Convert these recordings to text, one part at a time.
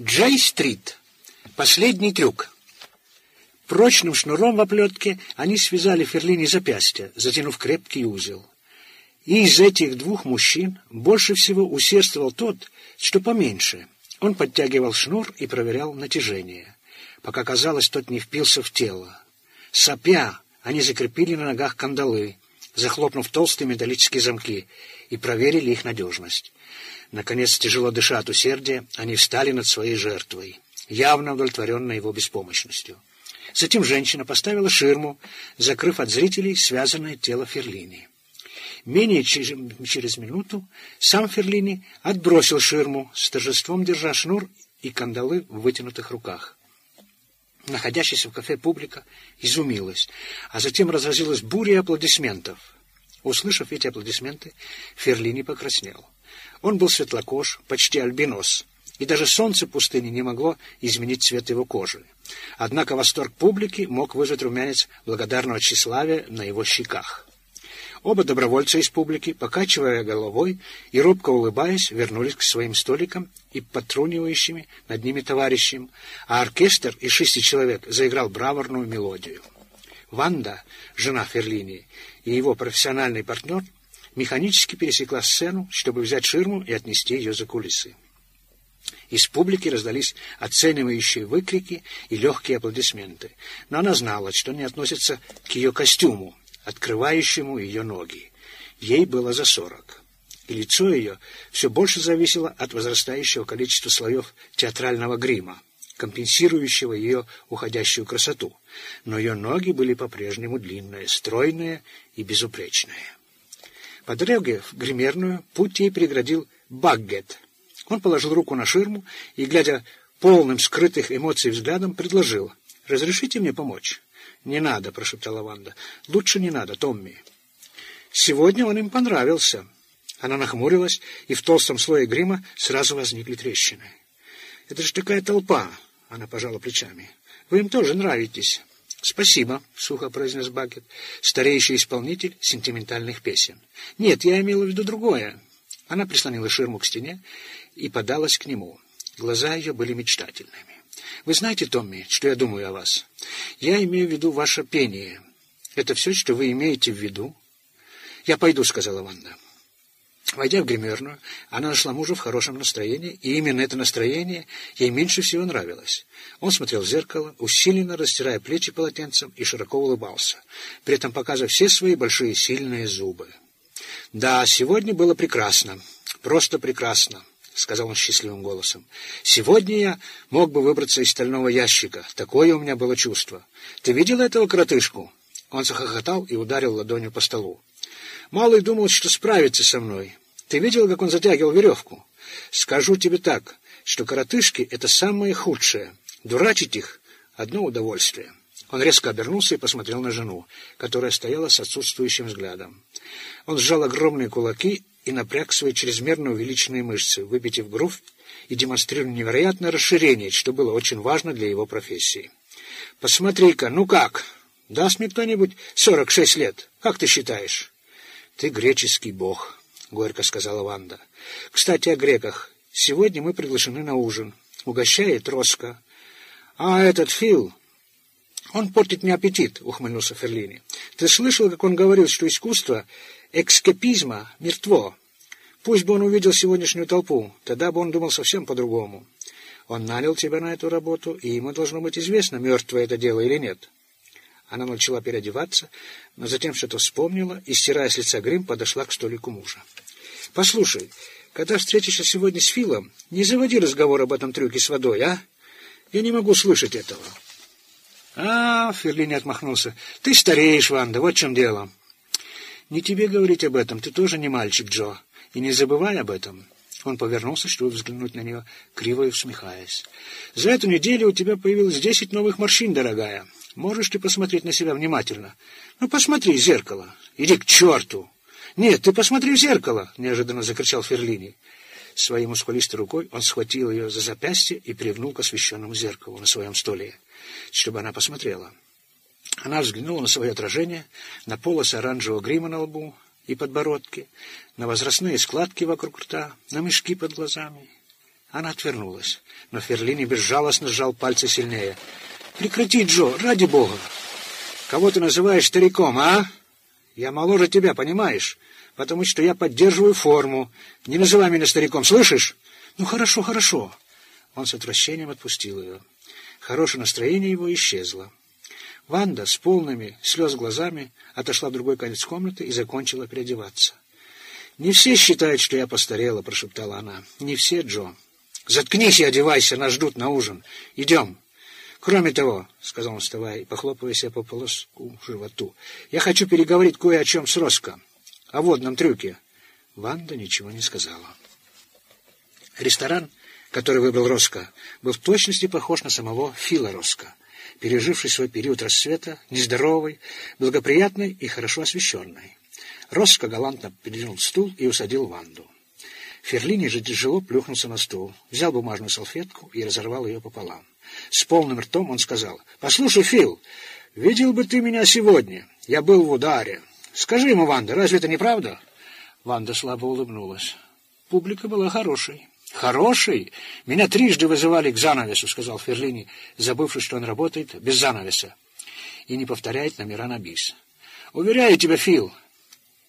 Джей-стрит. Последний трюк. Прочным шнуром в оплетке они связали Ферлини запястья, затянув крепкий узел. И из этих двух мужчин больше всего усердствовал тот, что поменьше. Он подтягивал шнур и проверял натяжение, пока, казалось, тот не впился в тело. Сопя, они закрепили на ногах кандалы, захлопнув толстые металлические замки, и проверили их надежность. Наконец, тяжело дыша от усердия, они встали над своей жертвой, явно удовлетворенной его беспомощностью. Затем женщина поставила ширму, закрыв от зрителей связанное тело Ферлини. Менее чем через минуту сам Ферлини отбросил ширму, с торжеством держа шнур и кандалы в вытянутых руках. Находящаяся в кафе публика изумилась, а затем разразилась буря аплодисментов. Услышав эти аплодисменты, Ферлини покраснел. Он был светлокож, почти альбинос, и даже солнце пустыни не могло изменить цвет его кожи. Однако восторг публики мог вызвать румянец благодарного тщеславия на его щеках. Оба добровольца из публики, покачивая головой и робко улыбаясь, вернулись к своим столикам и подтрунивающими над ними товарищам, а оркестр из шести человек заиграл браворную мелодию. Ванда, жена Ферлини, и его профессиональный партнер механически пересекла сцену, чтобы взять ширму и отнести ее за кулисы. Из публики раздались оценивающие выкрики и легкие аплодисменты, но она знала, что они относятся к ее костюму, открывающему ее ноги. Ей было за сорок, и лицо ее все больше зависело от возрастающего количества слоев театрального грима, компенсирующего ее уходящую красоту, но ее ноги были по-прежнему длинные, стройные и безупречные. По дороге в гримерную путь ей преградил Баггет. Он положил руку на ширму и, глядя полным скрытых эмоций взглядом, предложил «Разрешите мне помочь?» «Не надо», — прошептала Ванда. «Лучше не надо, Томми». Сегодня он им понравился. Она нахмурилась, и в толстом слое грима сразу возникли трещины. «Это же такая толпа!» — она пожала плечами. «Вы им тоже нравитесь». «Спасибо», — сухо произнес Бакет, старейший исполнитель сентиментальных песен. «Нет, я имела в виду другое». Она прислонила ширму к стене и подалась к нему. Глаза ее были мечтательными. Вы знаете, Томми, что я думаю о вас? Я имею в виду ваше пение. Это все, что вы имеете в виду? Я пойду, сказала Ванда. Войдя в гримерную, она нашла мужа в хорошем настроении, и именно это настроение ей меньше всего нравилось. Он смотрел в зеркало, усиленно растирая плечи полотенцем и широко улыбался, при этом показывая все свои большие сильные зубы. Да, сегодня было прекрасно, просто прекрасно. — сказал он счастливым голосом. «Сегодня я мог бы выбраться из стального ящика. Такое у меня было чувство. Ты видел этого коротышку?» Он захохотал и ударил ладонью по столу. «Малый думал, что справится со мной. Ты видел, как он затягивал веревку? Скажу тебе так, что коротышки — это самое худшее. Дурачить их — одно удовольствие». Он резко обернулся и посмотрел на жену, которая стояла с отсутствующим взглядом. Он сжал огромные кулаки и напряг свои чрезмерно увеличенные мышцы, выпитив грудь и демонстрируя невероятное расширение, что было очень важно для его профессии. «Посмотри-ка, ну как? Даст мне кто-нибудь сорок шесть лет? Как ты считаешь?» «Ты греческий бог», — горько сказала Ванда. «Кстати, о греках. Сегодня мы приглашены на ужин. Угощает Роско. А этот Фил...» «Он портит мне аппетит», — ухмыльнулся Ферлини. «Ты слышал, как он говорил, что искусство эскапизма мертво. Пусть бы он увидел сегодняшнюю толпу, тогда бы он думал совсем по-другому. Он нанял тебя на эту работу, и ему должно быть известно, мертвое это дело или нет. Она начала переодеваться, но затем что-то вспомнила и, стирая с лица грим, подошла к столику мужа. «Послушай, когда встретишься сегодня с Филом, не заводи разговор об этом трюке с водой, а? Я не могу слышать этого». «А, — Ферлини отмахнулся, — ты стареешь, Ванда, вот в чем дело». Не тебе говорить об этом, ты тоже не мальчик, Джо. И не забывай об этом. Он повернулся, чтобы взглянуть на нее, криво и усмехаясь. За эту неделю у тебя появилось десять новых морщин, дорогая. Можешь ты посмотреть на себя внимательно? Ну, посмотри в зеркало. Иди к черту! Нет, ты посмотри в зеркало! Неожиданно закричал Ферлини. Своей мускулистой рукой он схватил ее за запястье и привнул к освещенному зеркалу на своем столе, чтобы она посмотрела. Она взглянула на свое отражение, на полосы оранжевого грима на лбу и подбородке, на возрастные складки вокруг рта, на мешки под глазами. Она отвернулась, но Ферлини безжалостно сжал пальцы сильнее. «Прекрати, Джо, ради бога! Кого ты называешь стариком, а? Я моложе тебя, понимаешь? Потому что я поддерживаю форму. Не называй меня стариком, слышишь? Ну, хорошо, хорошо». Он с отвращением отпустил ее. Хорошее настроение его исчезло. Ванда с полными слез глазами отошла в другой конец комнаты и закончила переодеваться. «Не все считают, что я постарела», — прошептала она. «Не все, Джо». «Заткнись и одевайся, нас ждут на ужин. Идем». «Кроме того», — сказал он, вставая и похлопывая себя по полоску животу, «я хочу переговорить кое о чем с Роско. О водном трюке». Ванда ничего не сказала. Ресторан, который выбрал Роско, был в точности похож на самого Фила Роско, переживший свой период рассвета, нездоровый, благоприятный и хорошо освещенный. Роско галантно передвинул стул и усадил Ванду. Ферлини же тяжело плюхнулся на стул, взял бумажную салфетку и разорвал ее пополам. С полным ртом он сказал, «Послушай, Фил, видел бы ты меня сегодня. Я был в ударе. Скажи ему, Ванда, разве это не правда?» Ванда слабо улыбнулась. Публика была хорошей. «Хороший? Меня трижды вызывали к занавесу», — сказал Ферлини, забывший, что он работает без занавеса, и не повторяет номера на бис. «Уверяю тебя, Фил,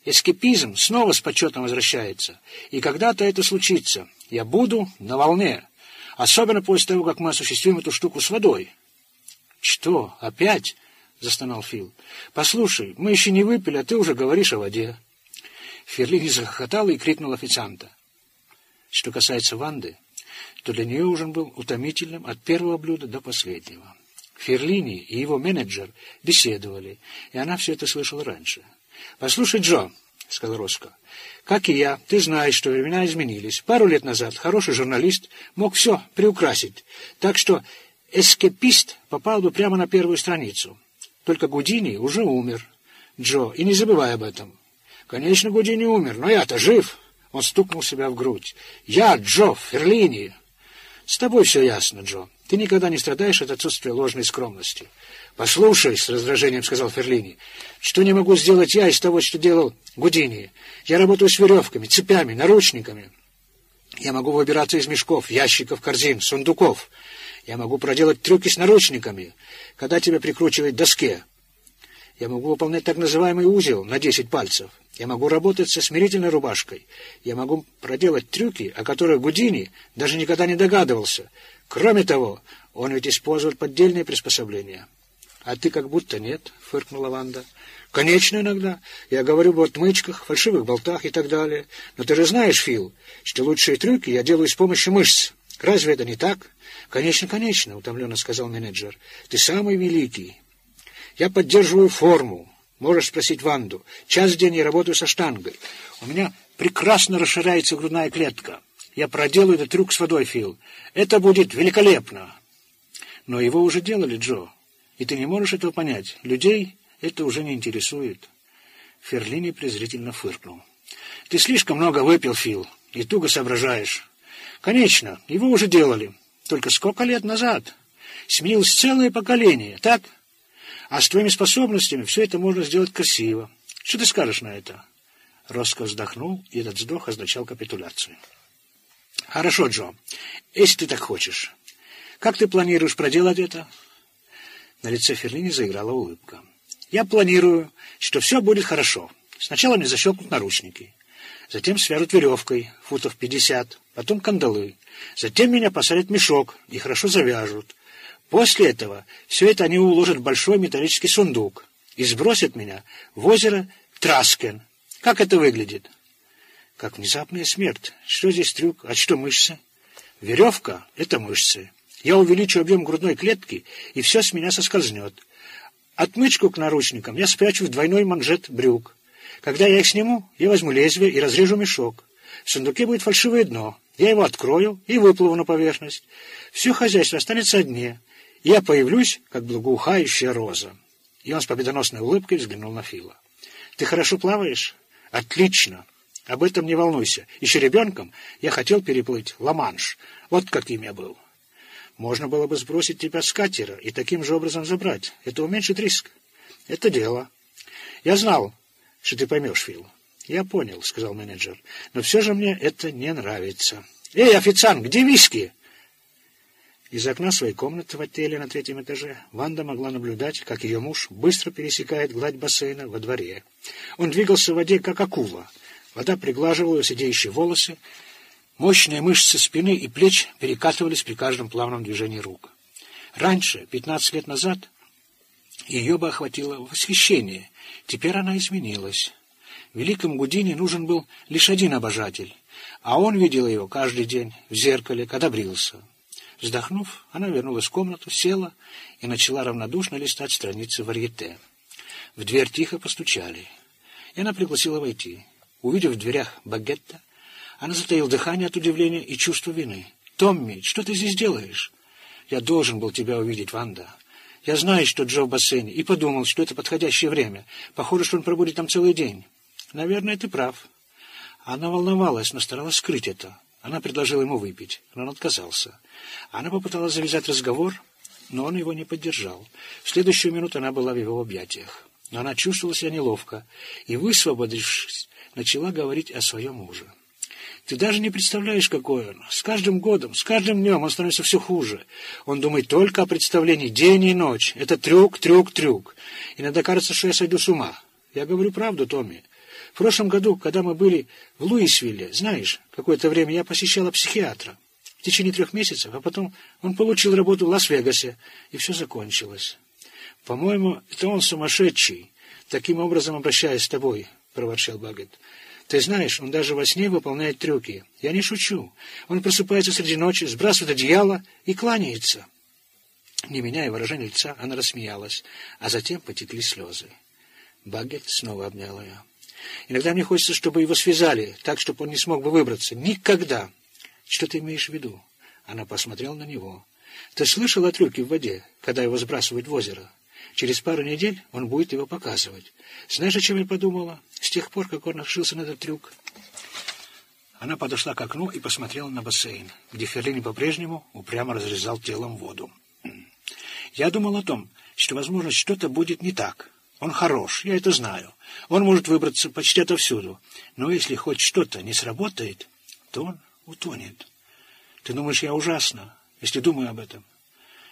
эскепизм снова с почетом возвращается, и когда-то это случится. Я буду на волне, особенно после того, как мы осуществим эту штуку с водой». «Что, опять?» — застонал Фил. «Послушай, мы еще не выпили, а ты уже говоришь о воде». Ферлини захохотал и крикнул официанта. Что касается Ванды, то для нее ужин был утомительным от первого блюда до последнего. Ферлини и его менеджер беседовали, и она все это слышала раньше. «Послушай, Джо», — сказал Роско, — «как и я, ты знаешь, что времена изменились. Пару лет назад хороший журналист мог все приукрасить, так что эскепист попал бы прямо на первую страницу. Только Гудини уже умер, Джо, и не забывай об этом. Конечно, Гудини умер, но я-то жив». Он стукнул себя в грудь. «Я Джо Ферлини!» «С тобой все ясно, Джо. Ты никогда не страдаешь от отсутствия ложной скромности». «Послушай», — с раздражением сказал Ферлини, — «что не могу сделать я из того, что делал Гудини? Я работаю с веревками, цепями, наручниками. Я могу выбираться из мешков, ящиков, корзин, сундуков. Я могу проделать трюки с наручниками, когда тебя прикручивают к доске. Я могу выполнять так называемый узел на десять пальцев. Я могу работать со смирительной рубашкой. Я могу проделать трюки, о которых Гудини даже никогда не догадывался. Кроме того, он ведь использует поддельные приспособления. — А ты как будто нет, — фыркнула Ванда. — Конечно, иногда. Я говорю об отмычках, фальшивых болтах и так далее. Но ты же знаешь, Фил, что лучшие трюки я делаю с помощью мышц. Разве это не так? — Конечно, конечно, — утомленно сказал менеджер. — Ты самый великий. Я поддерживаю форму. Можешь спросить Ванду. Час в день я работаю со штангой. У меня прекрасно расширяется грудная клетка. Я проделаю этот трюк с водой, Фил. Это будет великолепно. Но его уже делали, Джо. И ты не можешь этого понять. Людей это уже не интересует. Ферлини презрительно фыркнул. Ты слишком много выпил, Фил, и туго соображаешь. Конечно, его уже делали. Только сколько лет назад? Сменилось целое поколение, так? — а с твоими способностями все это можно сделать красиво. Что ты скажешь на это?» Роско вздохнул, и этот вздох означал капитуляцию. «Хорошо, Джо, если ты так хочешь. Как ты планируешь проделать это?» На лице Ферлини заиграла улыбка. «Я планирую, что все будет хорошо. Сначала мне защелкнут наручники, затем свяжут веревкой, футов пятьдесят, потом кандалы, затем меня посадят в мешок и хорошо завяжут, После этого все это они уложат в большой металлический сундук и сбросят меня в озеро Траскен. Как это выглядит? Как внезапная смерть. Что здесь трюк, а что мышцы? Веревка — это мышцы. Я увеличу объем грудной клетки, и все с меня соскользнет. Отмычку к наручникам я спрячу в двойной манжет брюк. Когда я их сниму, я возьму лезвие и разрежу мешок. В сундуке будет фальшивое дно. Я его открою и выплыву на поверхность. Все хозяйство останется одни я появлюсь, как благоухающая роза. И он с победоносной улыбкой взглянул на Фила. Ты хорошо плаваешь? Отлично. Об этом не волнуйся. Еще ребенком я хотел переплыть Ла-Манш. Вот каким я был. Можно было бы сбросить тебя с катера и таким же образом забрать. Это уменьшит риск. Это дело. Я знал, что ты поймешь, Фил. Я понял, сказал менеджер. Но все же мне это не нравится. «Эй, официант, где виски?» Из окна своей комнаты в отеле на третьем этаже Ванда могла наблюдать, как ее муж быстро пересекает гладь бассейна во дворе. Он двигался в воде, как акула. Вода приглаживала сидеющие волосы, мощные мышцы спины и плеч перекатывались при каждом плавном движении рук. Раньше, пятнадцать лет назад, ее бы охватило восхищение. Теперь она изменилась. Великому Гудине нужен был лишь один обожатель, а он видел его каждый день в зеркале, когда брился. Вздохнув, она вернулась в комнату, села и начала равнодушно листать страницы варьете. В дверь тихо постучали, и она пригласила войти. Увидев в дверях багетта, она затаила дыхание от удивления и чувства вины. «Томми, что ты здесь делаешь?» «Я должен был тебя увидеть, Ванда. Я знаю, что Джо в бассейне, и подумал, что это подходящее время. Похоже, что он пробудет там целый день». «Наверное, ты прав». Она волновалась, но старалась скрыть это. Она предложила ему выпить, но он отказался. Она попыталась завязать разговор, но он его не поддержал. В следующую минуту она была в его объятиях. Но она чувствовала себя неловко и, высвободившись, начала говорить о своем муже. Ты даже не представляешь, какой он. С каждым годом, с каждым днем он становится все хуже. Он думает только о представлении день и ночь. Это трюк, трюк, трюк. Иногда кажется, что я сойду с ума. Я говорю правду, Томми. В прошлом году, когда мы были в Луисвилле, знаешь, какое-то время я посещала психиатра. В течение трех месяцев, а потом он получил работу в Лас-Вегасе, и все закончилось. По-моему, это он сумасшедший, таким образом обращаясь с тобой, — проворчал Багет. Ты знаешь, он даже во сне выполняет трюки. Я не шучу. Он просыпается среди ночи, сбрасывает одеяло и кланяется. Не меняя выражения лица, она рассмеялась, а затем потекли слезы. Багет снова обнял ее. Иногда мне хочется, чтобы его связали, так, чтобы он не смог бы выбраться. Никогда. Что ты имеешь в виду? Она посмотрела на него. Ты слышал о трюке в воде, когда его сбрасывают в озеро? Через пару недель он будет его показывать. Знаешь, о чем я подумала? С тех пор, как он решился на этот трюк. Она подошла к окну и посмотрела на бассейн, где Ферлини по-прежнему упрямо разрезал телом воду. Я думал о том, что, возможно, что-то будет не так. Он хорош, я это знаю. Он может выбраться почти отовсюду. Но если хоть что-то не сработает, то он утонет. Ты думаешь, я ужасно, если думаю об этом?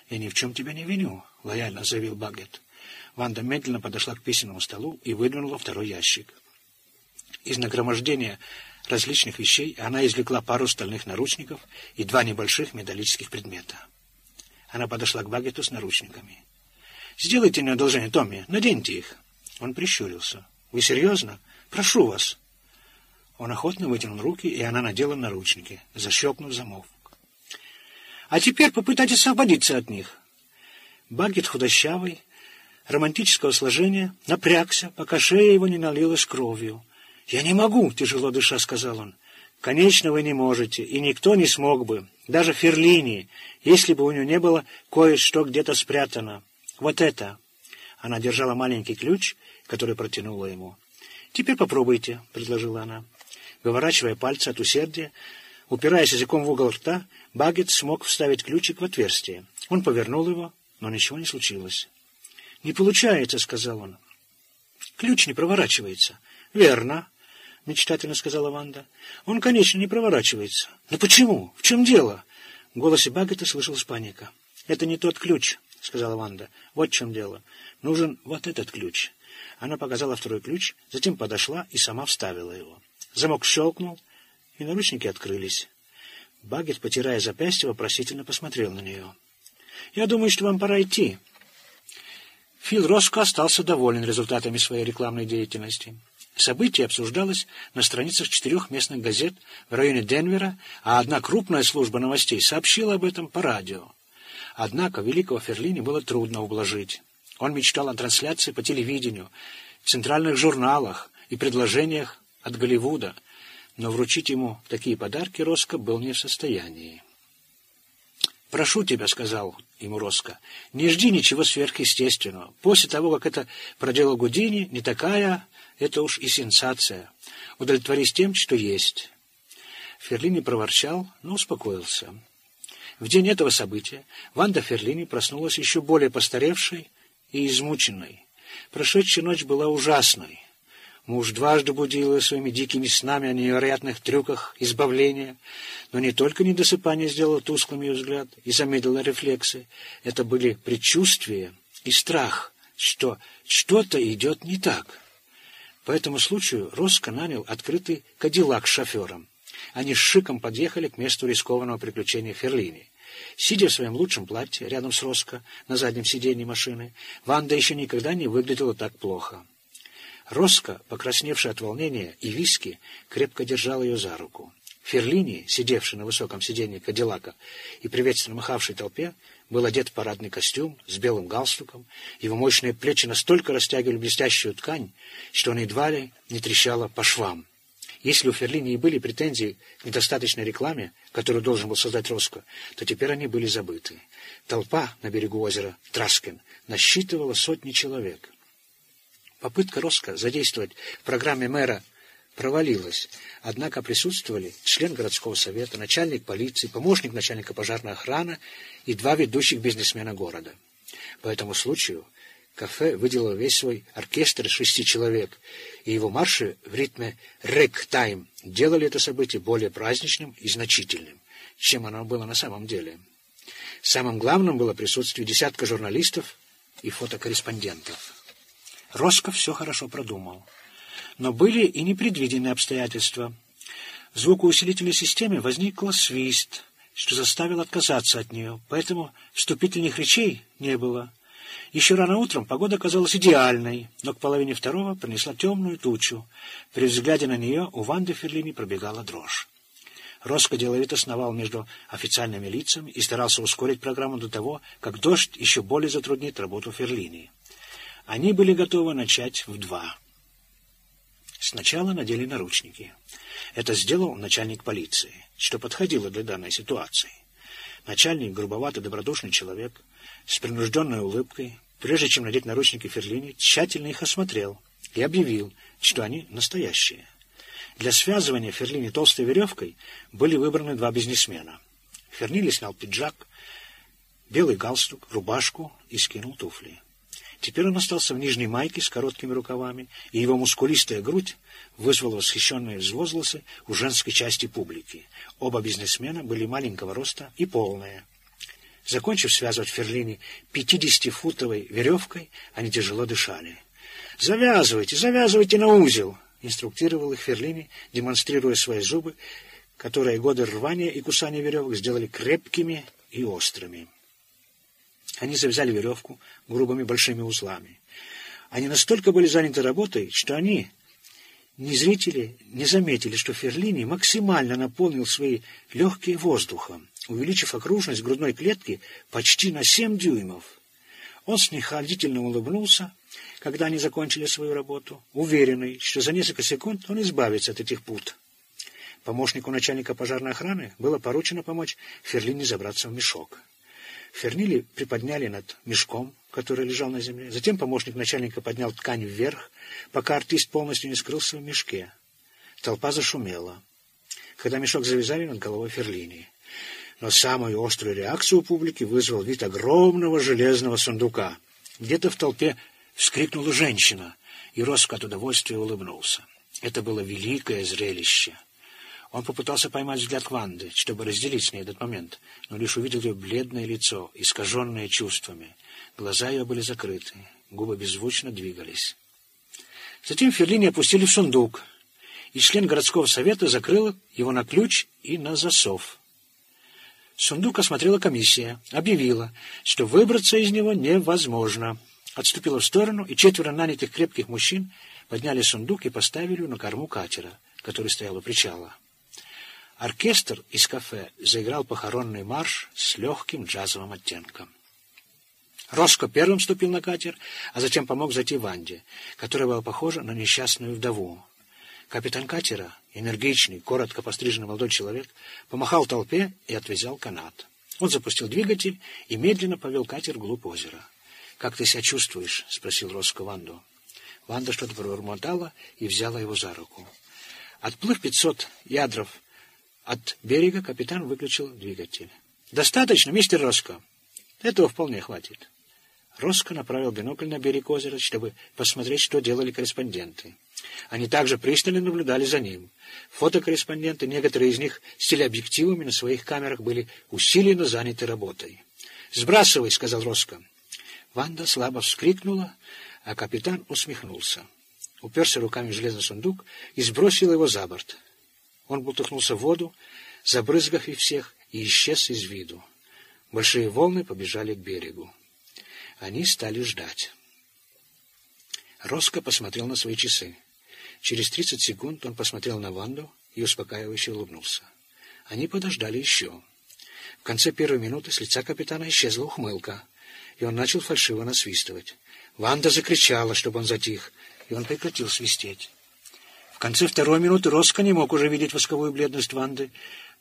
Я ни в чем тебя не виню, — лояльно заявил Багет. Ванда медленно подошла к письменному столу и выдвинула второй ящик. Из нагромождения различных вещей она извлекла пару стальных наручников и два небольших металлических предмета. Она подошла к Багету с наручниками. «Сделайте мне одолжение, Томми, наденьте их». Он прищурился. «Вы серьезно? Прошу вас». Он охотно вытянул руки, и она надела наручники, защелкнув замок. «А теперь попытайтесь освободиться от них». Багет худощавый, романтического сложения, напрягся, пока шея его не налилась кровью. «Я не могу», — тяжело дыша сказал он. «Конечно, вы не можете, и никто не смог бы, даже Ферлини, если бы у него не было кое-что где-то спрятано. Вот это». Она держала маленький ключ, который протянула ему. «Теперь попробуйте», — предложила она. Выворачивая пальцы от усердия, упираясь языком в угол рта, Багет смог вставить ключик в отверстие. Он повернул его, но ничего не случилось. «Не получается», — сказал он. «Ключ не проворачивается». «Верно», — мечтательно сказала Ванда. «Он, конечно, не проворачивается». «Но почему? В чем дело?» В голосе Баггета слышалась паника. «Это не тот ключ», — сказала Ванда. «Вот в чем дело. Нужен вот этот ключ». Она показала второй ключ, затем подошла и сама вставила его. Замок щелкнул, и наручники открылись. Баггет, потирая запястье, вопросительно посмотрел на нее. «Я думаю, что вам пора идти», Фил Роско остался доволен результатами своей рекламной деятельности. Событие обсуждалось на страницах четырех местных газет в районе Денвера, а одна крупная служба новостей сообщила об этом по радио. Однако великого Ферлини было трудно ублажить. Он мечтал о трансляции по телевидению, центральных журналах и предложениях от Голливуда, но вручить ему такие подарки Роско был не в состоянии. «Прошу тебя», — сказал ему Роско, — «не жди ничего сверхъестественного. После того, как это проделал Гудини, не такая, это уж и сенсация. Удовлетворись тем, что есть». Ферлини проворчал, но успокоился. В день этого события Ванда Ферлини проснулась еще более постаревшей и измученной. Прошедшая ночь была ужасной. Муж дважды будил ее своими дикими снами о невероятных трюках избавления, но не только недосыпание сделало тусклым ее взгляд и замедлило рефлексы. Это были предчувствия и страх, что что-то идет не так. По этому случаю Роско нанял открытый кадиллак с шофером. Они с Шиком подъехали к месту рискованного приключения Ферлини. Сидя в своем лучшем платье рядом с Роско на заднем сиденье машины, Ванда еще никогда не выглядела так плохо. Роско, покрасневшая от волнения и виски, крепко держал ее за руку. Ферлини, сидевший на высоком сиденье Кадиллака и приветственно махавший толпе, был одет в парадный костюм с белым галстуком. Его мощные плечи настолько растягивали блестящую ткань, что она едва ли не трещала по швам. Если у Ферлини и были претензии к недостаточной рекламе, которую должен был создать Роско, то теперь они были забыты. Толпа на берегу озера Траскен насчитывала сотни человек. Попытка Роско задействовать в программе мэра провалилась, однако присутствовали член городского совета, начальник полиции, помощник начальника пожарной охраны и два ведущих бизнесмена города. По этому случаю кафе выделило весь свой оркестр из шести человек, и его марши в ритме «рэг-тайм» делали это событие более праздничным и значительным, чем оно было на самом деле. Самым главным было присутствие десятка журналистов и фотокорреспондентов. Роско все хорошо продумал. Но были и непредвиденные обстоятельства. В звукоусилительной системе возникла свист, что заставил отказаться от нее, поэтому вступительных речей не было. Еще рано утром погода казалась идеальной, но к половине второго принесла темную тучу. При взгляде на нее у Ванды Ферлини пробегала дрожь. Роско деловито сновал между официальными лицами и старался ускорить программу до того, как дождь еще более затруднит работу Ферлини. Они были готовы начать в два. Сначала надели наручники. Это сделал начальник полиции, что подходило для данной ситуации. Начальник, грубоватый, добродушный человек, с принужденной улыбкой, прежде чем надеть наручники Ферлини, тщательно их осмотрел и объявил, что они настоящие. Для связывания Ферлини толстой веревкой были выбраны два бизнесмена. Ферлини снял пиджак, белый галстук, рубашку и скинул туфли. Теперь он остался в нижней майке с короткими рукавами, и его мускулистая грудь вызвала восхищенные возгласы у женской части публики. Оба бизнесмена были маленького роста и полные. Закончив связывать Ферлини пятидесятифутовой веревкой, они тяжело дышали. «Завязывайте, завязывайте на узел!» — инструктировал их Ферлини, демонстрируя свои зубы, которые годы рвания и кусания веревок сделали крепкими и острыми. Они завязали веревку грубыми большими узлами. Они настолько были заняты работой, что они, не зрители, не заметили, что Ферлини максимально наполнил свои легкие воздухом, увеличив окружность грудной клетки почти на семь дюймов. Он снисходительно улыбнулся, когда они закончили свою работу, уверенный, что за несколько секунд он избавится от этих пут. Помощнику начальника пожарной охраны было поручено помочь Ферлини забраться в мешок. Фернили приподняли над мешком, который лежал на земле. Затем помощник начальника поднял ткань вверх, пока артист полностью не скрылся в мешке. Толпа зашумела, когда мешок завязали над головой Ферлини. Но самую острую реакцию у публики вызвал вид огромного железного сундука. Где-то в толпе вскрикнула женщина, и Роско от удовольствия улыбнулся. Это было великое зрелище. Он попытался поймать взгляд Кванды, чтобы разделить с ней этот момент, но лишь увидел ее бледное лицо, искаженное чувствами. Глаза ее были закрыты, губы беззвучно двигались. Затем Ферлини опустили в сундук, и член городского совета закрыл его на ключ и на засов. Сундук осмотрела комиссия, объявила, что выбраться из него невозможно. Отступила в сторону, и четверо нанятых крепких мужчин подняли сундук и поставили на корму катера, который стоял у причала. Оркестр из кафе заиграл похоронный марш с легким джазовым оттенком. Роско первым ступил на катер, а затем помог зайти Ванде, которая была похожа на несчастную вдову. Капитан катера, энергичный, коротко постриженный молодой человек, помахал толпе и отвязал канат. Он запустил двигатель и медленно повел катер вглубь озера. «Как ты себя чувствуешь?» — спросил Роско Ванду. Ванда что-то пробормотала и взяла его за руку. Отплыв пятьсот ядров от берега капитан выключил двигатель. «Достаточно, мистер Роско?» «Этого вполне хватит». Роско направил бинокль на берег озера, чтобы посмотреть, что делали корреспонденты. Они также пристально наблюдали за ним. Фотокорреспонденты, некоторые из них с телеобъективами на своих камерах, были усиленно заняты работой. «Сбрасывай», — сказал Роско. Ванда слабо вскрикнула, а капитан усмехнулся. Уперся руками в железный сундук и сбросил его за борт. Он бултыхнулся в воду, забрызгав и всех, и исчез из виду. Большие волны побежали к берегу. Они стали ждать. Роско посмотрел на свои часы. Через тридцать секунд он посмотрел на Ванду и успокаивающе улыбнулся. Они подождали еще. В конце первой минуты с лица капитана исчезла ухмылка, и он начал фальшиво насвистывать. Ванда закричала, чтобы он затих, и он прекратил свистеть. В конце второй минуты Роско не мог уже видеть восковую бледность Ванды,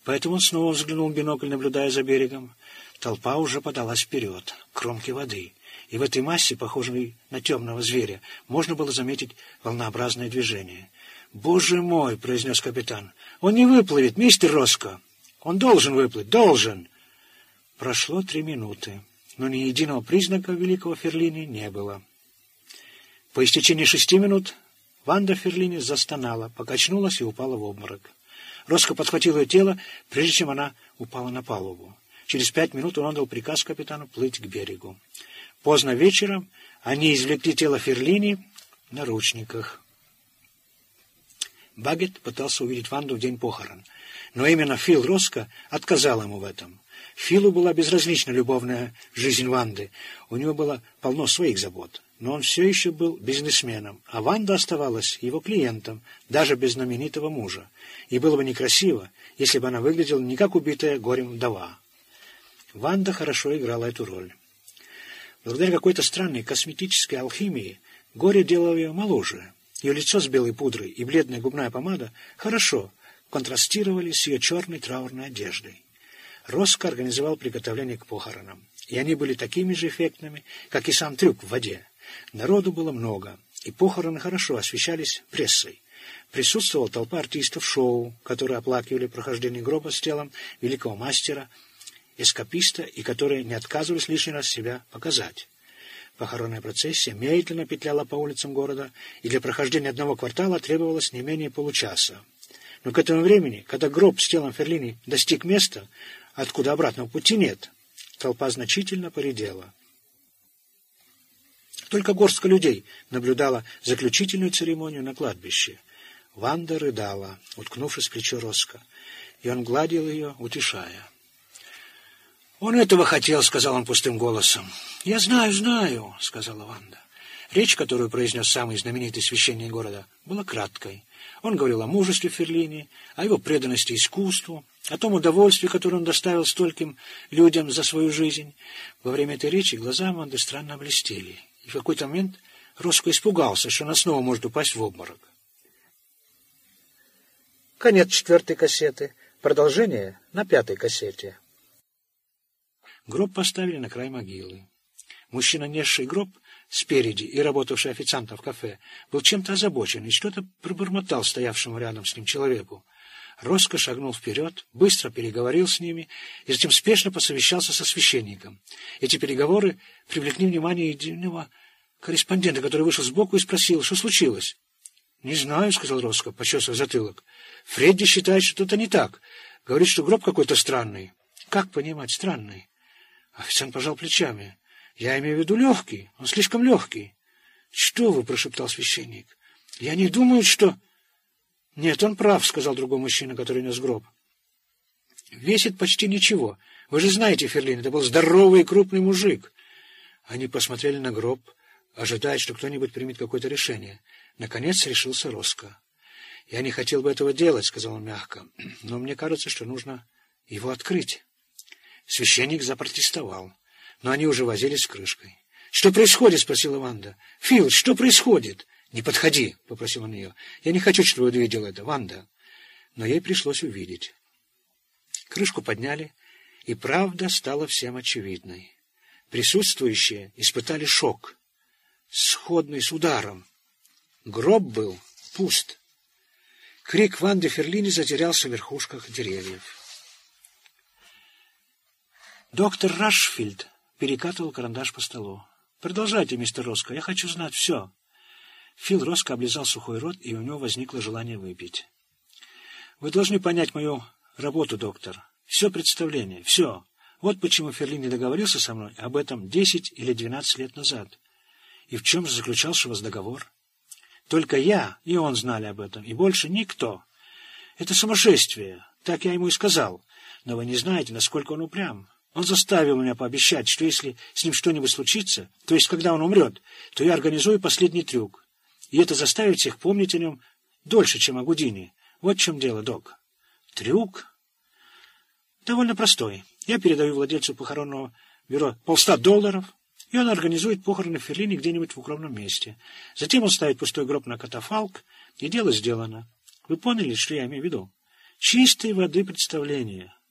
поэтому он снова взглянул в бинокль, наблюдая за берегом. Толпа уже подалась вперед, к кромке воды, и в этой массе, похожей на темного зверя, можно было заметить волнообразное движение. «Боже мой!» — произнес капитан. «Он не выплывет, мистер Роско! Он должен выплыть, должен!» Прошло три минуты, но ни единого признака великого Ферлини не было. По истечении шести минут Ванда Ферлини застонала, покачнулась и упала в обморок. Роско подхватил ее тело, прежде чем она упала на палубу. Через пять минут он отдал приказ капитану плыть к берегу. Поздно вечером они извлекли тело Ферлини на ручниках. Багет пытался увидеть Ванду в день похорон, но именно Фил Роско отказал ему в этом. Филу была безразлична любовная жизнь Ванды, у него было полно своих забот, но он все еще был бизнесменом, а Ванда оставалась его клиентом, даже без знаменитого мужа, и было бы некрасиво, если бы она выглядела не как убитая горем вдова. Ванда хорошо играла эту роль. Благодаря какой-то странной косметической алхимии горе делало ее моложе. Ее лицо с белой пудрой и бледная губная помада хорошо контрастировали с ее черной траурной одеждой. Роско организовал приготовление к похоронам, и они были такими же эффектными, как и сам трюк в воде. Народу было много, и похороны хорошо освещались прессой. Присутствовала толпа артистов шоу, которые оплакивали прохождение гроба с телом великого мастера, эскаписта, и которые не отказывались лишний раз себя показать. Похоронная процессия медленно петляла по улицам города, и для прохождения одного квартала требовалось не менее получаса. Но к этому времени, когда гроб с телом Ферлини достиг места, откуда обратного пути нет, толпа значительно поредела. Только горстка людей наблюдала заключительную церемонию на кладбище. Ванда рыдала, уткнувшись в плечо Роско, и он гладил ее, утешая. «Он этого хотел», — сказал он пустым голосом. «Я знаю, знаю», — сказала Ванда. Речь, которую произнес самый знаменитый священник города, была краткой. Он говорил о мужестве Ферлини, о его преданности искусству, о том удовольствии, которое он доставил стольким людям за свою жизнь. Во время этой речи глаза Аманды странно блестели, и в какой-то момент Роско испугался, что она снова может упасть в обморок. Конец четвертой кассеты. Продолжение на пятой кассете. Гроб поставили на край могилы. Мужчина, несший гроб спереди и работавший официантом в кафе, был чем-то озабочен и что-то пробормотал стоявшему рядом с ним человеку. Роско шагнул вперед, быстро переговорил с ними и затем спешно посовещался со священником. Эти переговоры привлекли внимание единого корреспондента, который вышел сбоку и спросил, что случилось. «Не знаю», — сказал Роско, почесывая затылок. «Фредди считает, что что-то не так. Говорит, что гроб какой-то странный». «Как понимать странный?» Официант пожал плечами. «Я имею в виду легкий. Он слишком легкий». «Что вы?» — прошептал священник. «Я не думаю, что...» «Нет, он прав», — сказал другой мужчина, который нес гроб. «Весит почти ничего. Вы же знаете, Ферлин, это был здоровый и крупный мужик». Они посмотрели на гроб, ожидая, что кто-нибудь примет какое-то решение. Наконец решился Роско. «Я не хотел бы этого делать», — сказал он мягко, — «но мне кажется, что нужно его открыть». Священник запротестовал, но они уже возились с крышкой. «Что происходит?» — спросила Ванда. «Фил, что происходит?» «Не подходи», — попросил он ее. «Я не хочу, чтобы ты видел это, Ванда». Но ей пришлось увидеть. Крышку подняли, и правда стала всем очевидной. Присутствующие испытали шок, сходный с ударом. Гроб был пуст. Крик Ванды Ферлини затерялся в верхушках деревьев. Доктор Рашфильд перекатывал карандаш по столу. «Продолжайте, мистер Роско, я хочу знать все». Фил Роско облизал сухой рот, и у него возникло желание выпить. «Вы должны понять мою работу, доктор. Все представление, все. Вот почему Ферлини договорился со мной об этом десять или двенадцать лет назад. И в чем же заключался у вас договор? Только я и он знали об этом, и больше никто. Это сумасшествие, так я ему и сказал. Но вы не знаете, насколько он упрям. Он заставил меня пообещать, что если с ним что-нибудь случится, то есть когда он умрет, то я организую последний трюк. И это заставит всех помнить о нем дольше, чем о Гудине. Вот в чем дело, док. Трюк? Довольно простой. Я передаю владельцу похоронного бюро полста долларов, и он организует похороны в Ферлине где-нибудь в укромном месте. Затем он ставит пустой гроб на катафалк, и дело сделано. Вы поняли, что я имею в виду? Чистой воды представление. —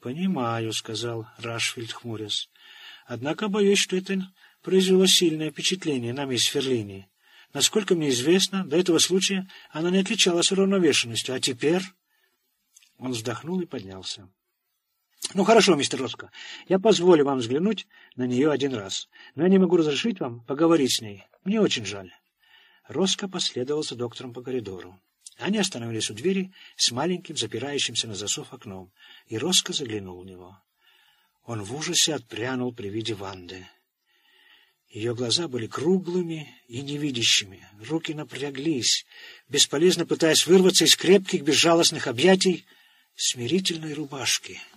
Понимаю, — сказал Рашфильд хмурясь. — Однако боюсь, что это произвело сильное впечатление на мисс Ферлини. Насколько мне известно, до этого случая она не отличалась уравновешенностью, а теперь... Он вздохнул и поднялся. — Ну, хорошо, мистер Роско, я позволю вам взглянуть на нее один раз, но я не могу разрешить вам поговорить с ней. Мне очень жаль. Роско последовал за доктором по коридору. Они остановились у двери с маленьким запирающимся на засов окном, и Роско заглянул в него. Он в ужасе отпрянул при виде Ванды. Ее глаза были круглыми и невидящими, руки напряглись, бесполезно пытаясь вырваться из крепких безжалостных объятий смирительной рубашки —